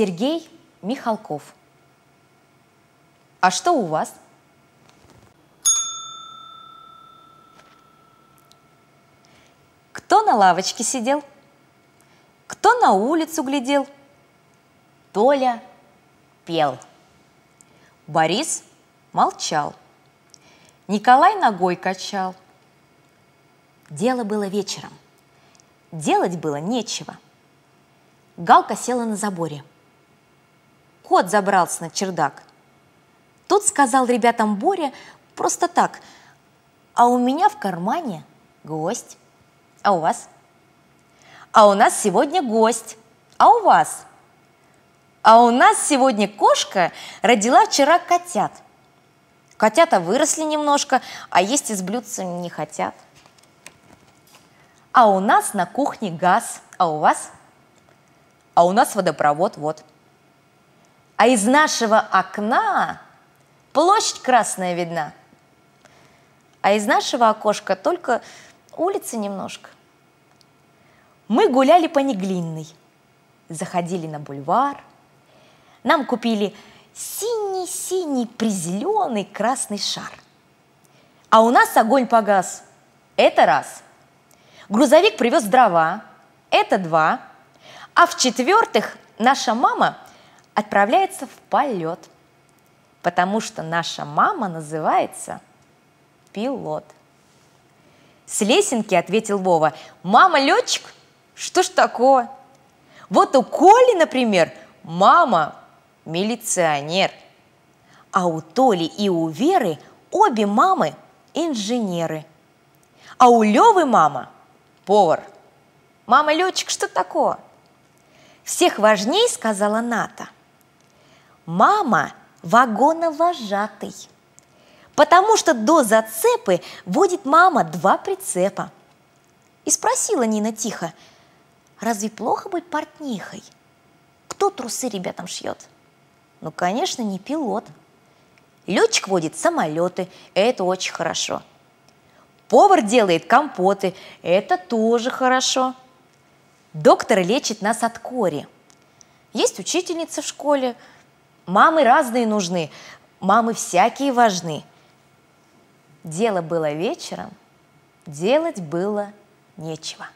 Сергей Михалков. А что у вас? Кто на лавочке сидел? Кто на улицу глядел? Толя пел. Борис молчал. Николай ногой качал. Дело было вечером. Делать было нечего. Галка села на заборе. Кот забрался на чердак. Тут сказал ребятам Боря просто так, а у меня в кармане гость. А у вас? А у нас сегодня гость. А у вас? А у нас сегодня кошка родила вчера котят. Котята выросли немножко, а есть из блюдца не хотят. А у нас на кухне газ. А у вас? А у нас водопровод, вот. А из нашего окна площадь красная видна. А из нашего окошка только улицы немножко. Мы гуляли по Неглинной, заходили на бульвар. Нам купили синий-синий призеленый красный шар. А у нас огонь погас. Это раз. Грузовик привез дрова. Это два. А в-четвертых, наша мама отправляется в полет, потому что наша мама называется пилот. С лесенки ответил Вова. Мама летчик? Что ж такое? Вот у Коли, например, мама милиционер. А у Толи и у Веры обе мамы инженеры. А у Левы мама повар. Мама летчик, что такое? Всех важней, сказала Ната. Мама вагоновожатый потому что до зацепы водит мама два прицепа. И спросила Нина тихо, разве плохо быть портнихой? Кто трусы ребятам шьет? Ну, конечно, не пилот. Летчик водит самолеты, это очень хорошо. Повар делает компоты, это тоже хорошо. Доктор лечит нас от кори. Есть учительница в школе. Мамы разные нужны, мамы всякие важны. Дело было вечером, делать было нечего.